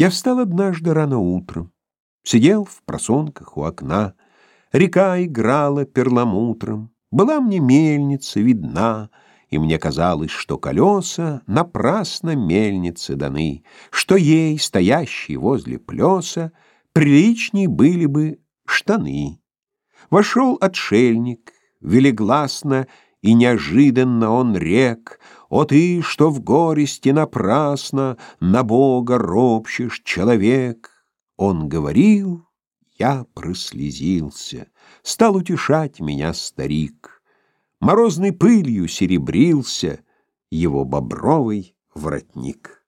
Я встал однажды рано утром, Сидел в просонках у окна, Река играла перламутром, Была мне мельница видна, И мне казалось, что колеса Напрасно мельнице даны, Что ей, стоящей возле плеса, Приличней были бы штаны. Вошел отшельник, велигласно И неожиданно он рек, «О ты, что в горести напрасно На Бога ропщешь, человек!» Он говорил, я прослезился, Стал утешать меня старик. Морозной пылью серебрился Его бобровый воротник.